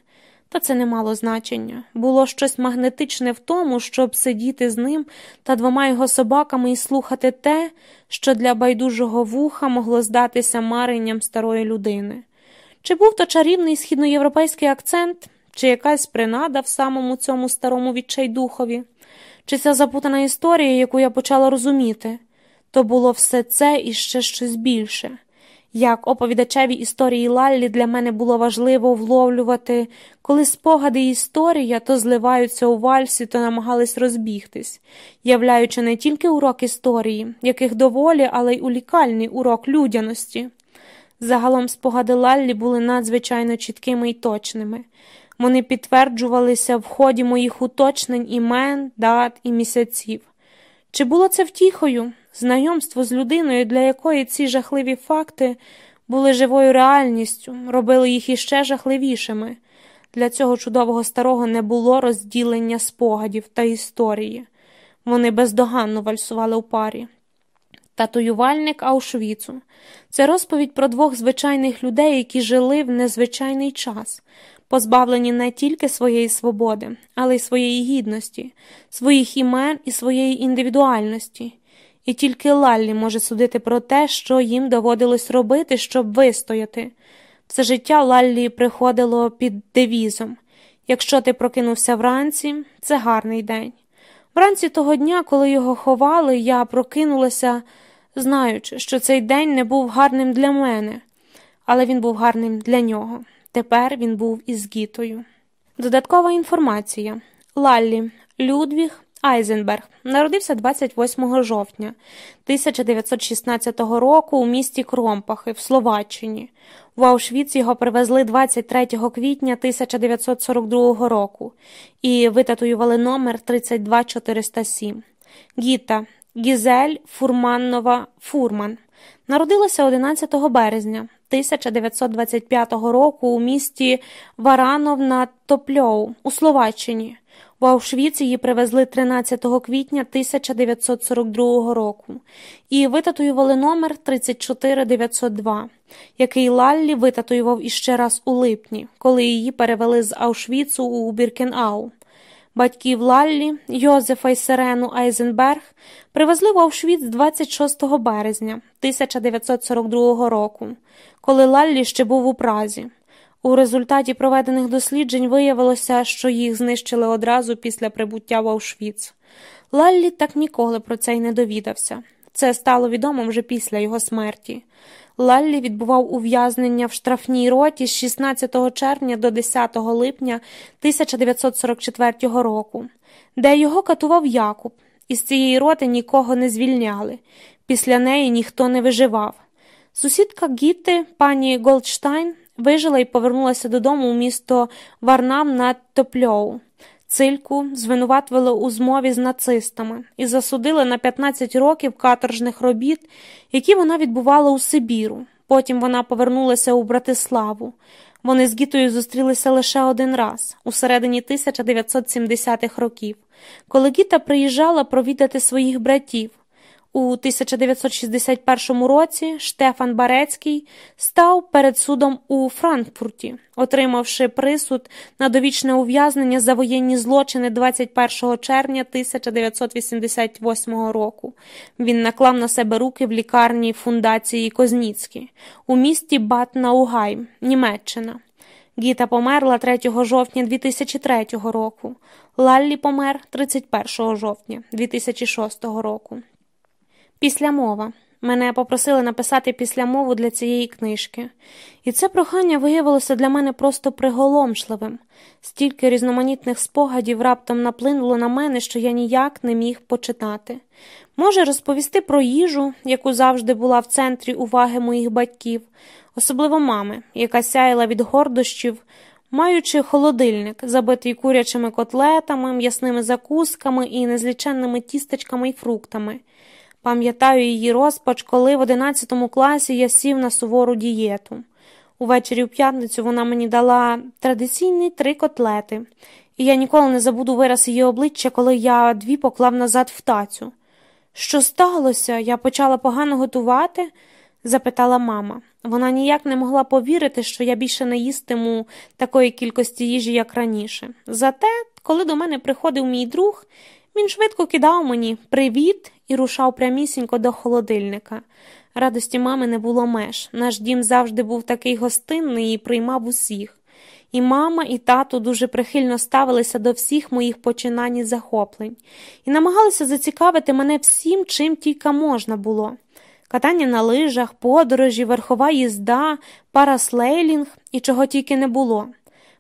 Та це не мало значення. Було щось магнетичне в тому, щоб сидіти з ним та двома його собаками і слухати те, що для байдужого вуха могло здатися маренням старої людини. Чи був то чарівний східноєвропейський акцент, чи якась принада в самому цьому старому відчайдухові, чи ця запутана історія, яку я почала розуміти, то було все це і ще щось більше. Як оповідачеві історії Лаллі для мене було важливо вловлювати, коли спогади і історія то зливаються у вальсі, то намагались розбігтись, являючи не тільки урок історії, яких доволі, але й унікальний урок людяності. Загалом спогади Лаллі були надзвичайно чіткими і точними. Вони підтверджувалися в ході моїх уточнень імен, дат і місяців. Чи було це втіхою? Знайомство з людиною, для якої ці жахливі факти були живою реальністю, робили їх іще жахливішими. Для цього чудового старого не було розділення спогадів та історії. Вони бездоганно вальсували у парі. Татуювальник Аушвіцу це розповідь про двох звичайних людей, які жили в незвичайний час, позбавлені не тільки своєї свободи, але й своєї гідності, своїх імен і своєї індивідуальності. І тільки Лаллі може судити про те, що їм доводилось робити, щоб вистояти. Все життя Лаллі приходило під девізом якщо ти прокинувся вранці, це гарний день. Вранці того дня, коли його ховали, я прокинулася, знаючи, що цей день не був гарним для мене, але він був гарним для нього. Тепер він був із Гітою. Додаткова інформація Лаллі Людвіг Айзенберг народився 28 жовтня 1916 року у місті Кромпахи в Словаччині. В Аушвіц його привезли 23 квітня 1942 року і витатуювали номер 32407. Гіта Гізель Фурманнова Фурман. Народилася 11 березня 1925 року у місті Варанов на Топльоу у Словаччині. В Аушвіц її привезли 13 квітня 1942 року і витатуювали номер 34902, який Лаллі витатуював іще раз у липні, коли її перевели з Аушвіцу у Біркенау. Батьків Лаллі, Йозефа і Сирену Айзенберг привезли в Аушвіц 26 березня 1942 року, коли Лаллі ще був у Празі. У результаті проведених досліджень виявилося, що їх знищили одразу після прибуття в Аушвіц. Лаллі так ніколи про це й не довідався. Це стало відомо вже після його смерті. Лаллі відбував ув'язнення в штрафній роті з 16 червня до 10 липня 1944 року, де його катував Якуб. Із цієї роти нікого не звільняли. Після неї ніхто не виживав. Сусідка Гітти, пані Голдштайн, вижила і повернулася додому у місто Варнам на Топльоу. Цильку звинуватили у змові з нацистами і засудили на 15 років каторжних робіт, які вона відбувала у Сибіру. Потім вона повернулася у Братиславу. Вони з Гітою зустрілися лише один раз, у середині 1970-х років, коли Гіта приїжджала провідати своїх братів. У 1961 році Штефан Барецький став перед судом у Франкфурті, отримавши присуд на довічне ув'язнення за воєнні злочини 21 червня 1988 року. Він наклав на себе руки в лікарні фундації Козніцькі у місті Бат Наугайм, Німеччина. Гіта померла 3 жовтня 2003 року. Лаллі помер 31 жовтня 2006 року. Післямова. Мене попросили написати післямову для цієї книжки, і це прохання виявилося для мене просто приголомшливим. Стільки різноманітних спогадів раптом наплинуло на мене, що я ніяк не міг почитати. Може, розповісти про їжу, яку завжди була в центрі уваги моїх батьків, особливо мами, яка сяяла від гордощів, маючи холодильник, забитий курячими котлетами, м'ясними закусками і незліченними тістечками і фруктами. Пам'ятаю її розпач, коли в 11 класі я сів на сувору дієту. Увечері в п'ятницю вона мені дала традиційні три котлети, і я ніколи не забуду вираз її обличчя, коли я дві поклав назад в тацю. Що сталося? Я почала погано готувати? запитала мама. Вона ніяк не могла повірити, що я більше не їстиму такої кількості їжі, як раніше. Зате, коли до мене приходив мій друг, він швидко кидав мені привіт і рушав прямісінько до холодильника. Радості мами не було меж. Наш дім завжди був такий гостинний і приймав усіх. І мама, і тато дуже прихильно ставилися до всіх моїх починань і захоплень, і намагалися зацікавити мене всім, чим тільки можна було. Катання на лижах, подорожі, верхова їзда, параслейлінг і чого тільки не було.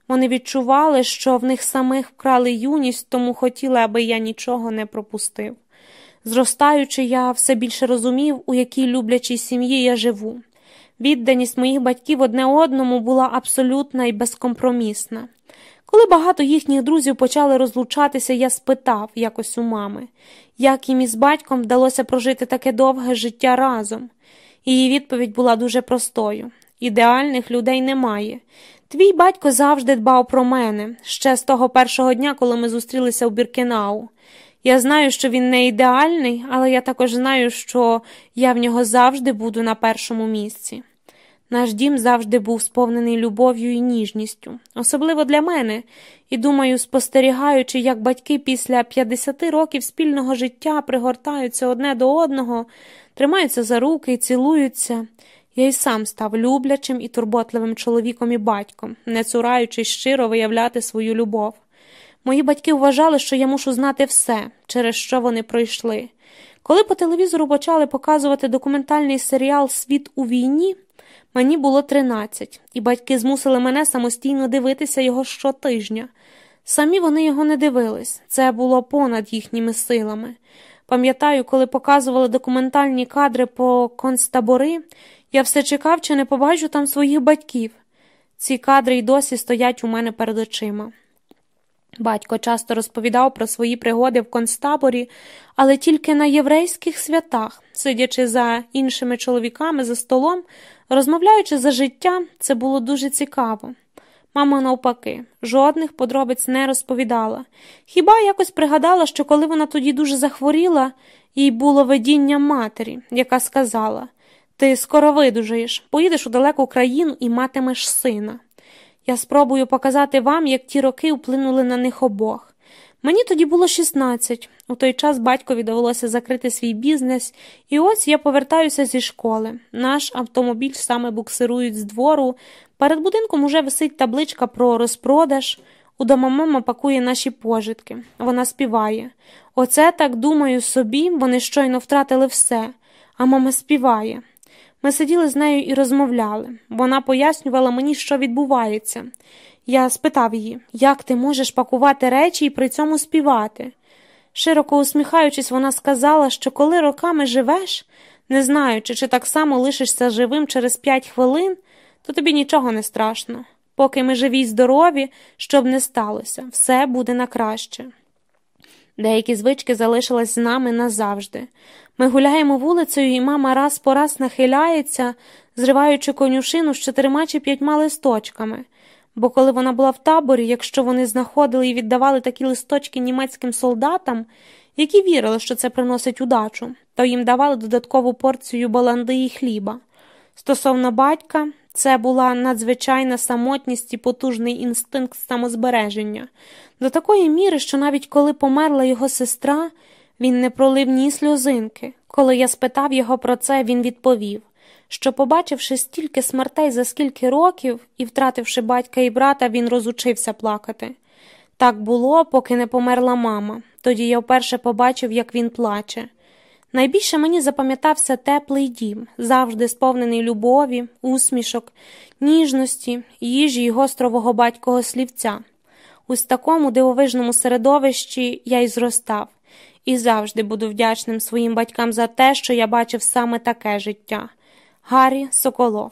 Вони відчували, що в них самих вкрали юність, тому хотіли, аби я нічого не пропустив. Зростаючи, я все більше розумів, у якій люблячій сім'ї я живу. Відданість моїх батьків одне одному була абсолютна і безкомпромісна. Коли багато їхніх друзів почали розлучатися, я спитав якось у мами, як їм із батьком вдалося прожити таке довге життя разом. Її відповідь була дуже простою ідеальних людей немає. Твій батько завжди дбав про мене ще з того першого дня, коли ми зустрілися у Біркенау. Я знаю, що він не ідеальний, але я також знаю, що я в нього завжди буду на першому місці. Наш дім завжди був сповнений любов'ю і ніжністю, особливо для мене, і думаю, спостерігаючи, як батьки після 50 років спільного життя пригортаються одне до одного, тримаються за руки і цілуються. Я й сам став люблячим і турботливим чоловіком і батьком, не цураючись щиро виявляти свою любов. Мої батьки вважали, що я мушу знати все, через що вони пройшли. Коли по телевізору почали показувати документальний серіал Світ у війні, мені було 13, і батьки змусили мене самостійно дивитися його щотижня. Самі вони його не дивились, це було понад їхніми силами. Пам'ятаю, коли показували документальні кадри по концтабори, я все чекав, чи не побачу там своїх батьків. Ці кадри й досі стоять у мене перед очима. Батько часто розповідав про свої пригоди в концтаборі, але тільки на єврейських святах, сидячи за іншими чоловіками за столом, розмовляючи за життя, це було дуже цікаво. Мама, навпаки, жодних подробиць не розповідала. Хіба якось пригадала, що коли вона тоді дуже захворіла, їй було видіння матері, яка сказала Ти скоро видужаєш, поїдеш у далеку країну і матимеш сина. Я спробую показати вам, як ті роки вплинули на них обох. Мені тоді було 16. У той час батькові довелося закрити свій бізнес, і ось я повертаюся зі школи. Наш автомобіль саме буксирують з двору. Перед будинком уже висить табличка про розпродаж. Удома мама пакує наші пожитки. Вона співає. Оце так думаю собі, вони щойно втратили все, а мама співає. Ми сиділи з нею і розмовляли. Вона пояснювала мені, що відбувається. Я спитав її, як ти можеш пакувати речі і при цьому співати. Широко усміхаючись, вона сказала, що коли роками живеш, не знаючи, чи так само лишишся живим через п'ять хвилин, то тобі нічого не страшно. Поки ми живі й здорові, щоб не сталося, все буде на краще. Деякі звички залишились з нами назавжди. Ми гуляємо вулицею, і мама раз по раз нахиляється, зриваючи конюшину з чотирма чи п'ятьма листочками. Бо коли вона була в таборі, якщо вони знаходили і віддавали такі листочки німецьким солдатам, які вірили, що це приносить удачу, то їм давали додаткову порцію баланди і хліба. Стосовно батька, це була надзвичайна самотність і потужний інстинкт самозбереження, до такої міри, що навіть коли померла його сестра, він не пролив ні сльозинки. Коли я спитав його про це, він відповів що, побачивши стільки смертей за скільки років і втративши батька і брата, він розучився плакати. Так було, поки не померла мама. Тоді я вперше побачив, як він плаче. Найбільше мені запам'ятався теплий дім, завжди сповнений любові, усмішок, ніжності, їжі й гострового батького слівця. Ось такому дивовижному середовищі я й зростав, і завжди буду вдячним своїм батькам за те, що я бачив саме таке життя. Гаррі Соколов